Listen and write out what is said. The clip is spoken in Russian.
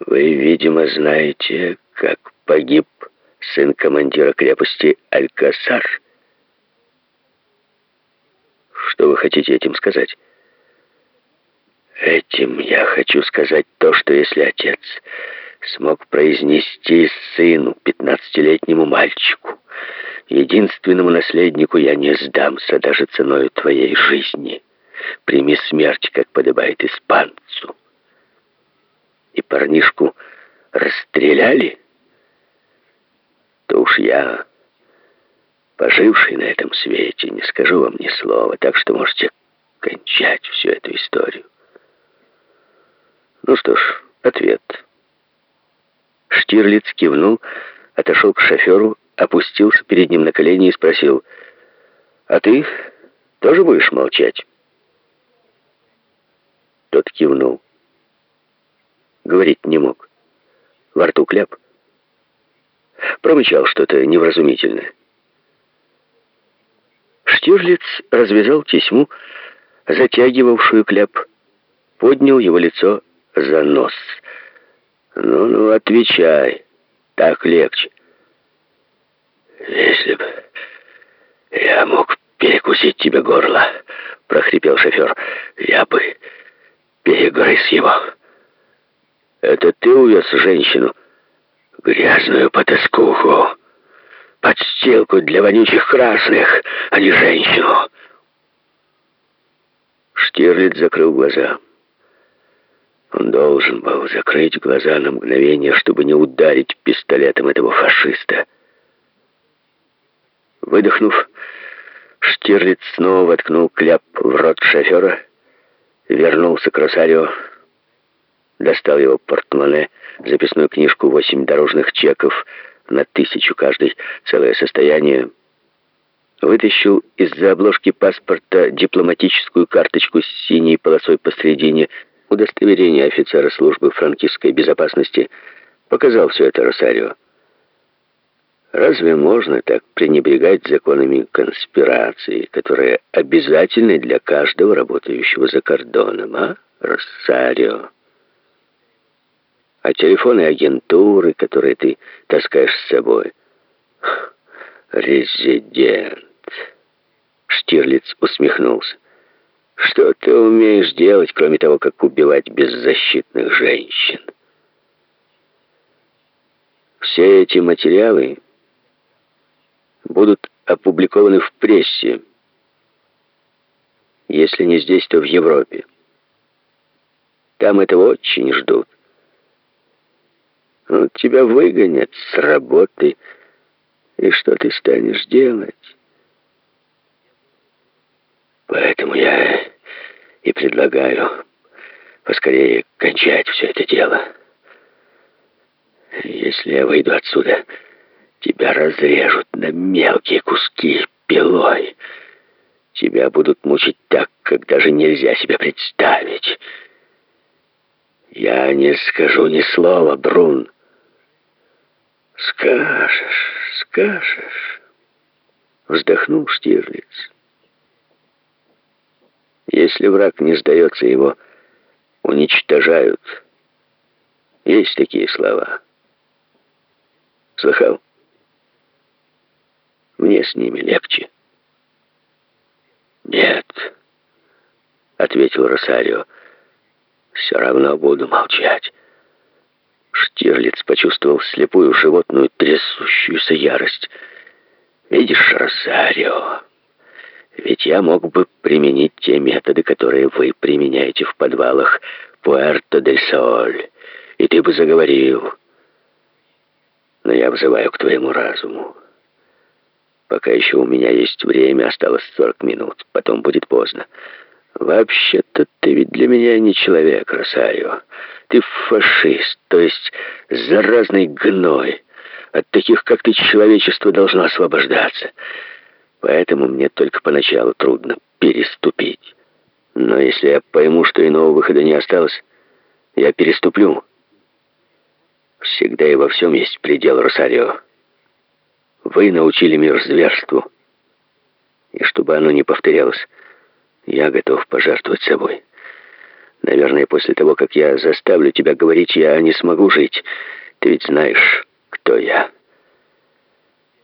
Вы, видимо, знаете, как погиб сын командира крепости Алькасар. Что вы хотите этим сказать? Этим я хочу сказать то, что если отец смог произнести сыну, пятнадцатилетнему мальчику, единственному наследнику я не сдамся даже ценой твоей жизни. Прими смерть, как подобает испанцу. Парнишку расстреляли, то уж я, поживший на этом свете, не скажу вам ни слова, так что можете кончать всю эту историю. Ну что ж, ответ. Штирлиц кивнул, отошел к шоферу, опустился перед ним на колени и спросил, «А ты тоже будешь молчать?» Тот кивнул. Говорить не мог. Во рту кляп. Промычал что-то невразумительное. Штирлиц развязал тесьму, затягивавшую кляп, поднял его лицо за нос. «Ну-ну, отвечай, так легче». «Если бы я мог перекусить тебе горло», — прохрипел шофер, — «я бы перегрыз его». «Это ты увез женщину?» «Грязную потаскуху, подстилку для вонючих красных, а не женщину». Штирлиц закрыл глаза. Он должен был закрыть глаза на мгновение, чтобы не ударить пистолетом этого фашиста. Выдохнув, Штирлиц снова воткнул кляп в рот шофера, вернулся к Росарио, достал его портмоне, записную книжку «Восемь дорожных чеков» на тысячу каждый, целое состояние, вытащил из-за обложки паспорта дипломатическую карточку с синей полосой посредине, удостоверение офицера службы франкистской безопасности, показал все это Росарио. Разве можно так пренебрегать законами конспирации, которые обязательны для каждого работающего за кордоном, а, Росарио? А телефоны агентуры, которые ты таскаешь с собой? Резидент. Штирлиц усмехнулся. Что ты умеешь делать, кроме того, как убивать беззащитных женщин? Все эти материалы будут опубликованы в прессе. Если не здесь, то в Европе. Там этого очень ждут. Вот тебя выгонят с работы, и что ты станешь делать? Поэтому я и предлагаю поскорее кончать все это дело. Если я выйду отсюда, тебя разрежут на мелкие куски пилой. Тебя будут мучить так, как даже нельзя себе представить. Я не скажу ни слова, Брун. Скажешь, скажешь. Вздохнул Штирлиц. Если враг не сдается, его уничтожают. Есть такие слова. Слыхал? Мне с ними легче. Нет, ответил Росарио. Все равно буду молчать. Штирлиц почувствовал слепую животную трясущуюся ярость. «Видишь, Росарио, ведь я мог бы применить те методы, которые вы применяете в подвалах Пуэрто-дель-Соль, и ты бы заговорил. Но я взываю к твоему разуму. Пока еще у меня есть время, осталось 40 минут, потом будет поздно. Вообще-то ты ведь для меня не человек, Росарио. Ты фашист, то есть заразный гной. От таких, как ты, человечество должно освобождаться. Поэтому мне только поначалу трудно переступить. Но если я пойму, что иного выхода не осталось, я переступлю. Всегда и во всем есть предел, Росарио. Вы научили мир зверству. И чтобы оно не повторялось, я готов пожертвовать собой. Наверное, после того, как я заставлю тебя говорить, я не смогу жить. Ты ведь знаешь, кто я».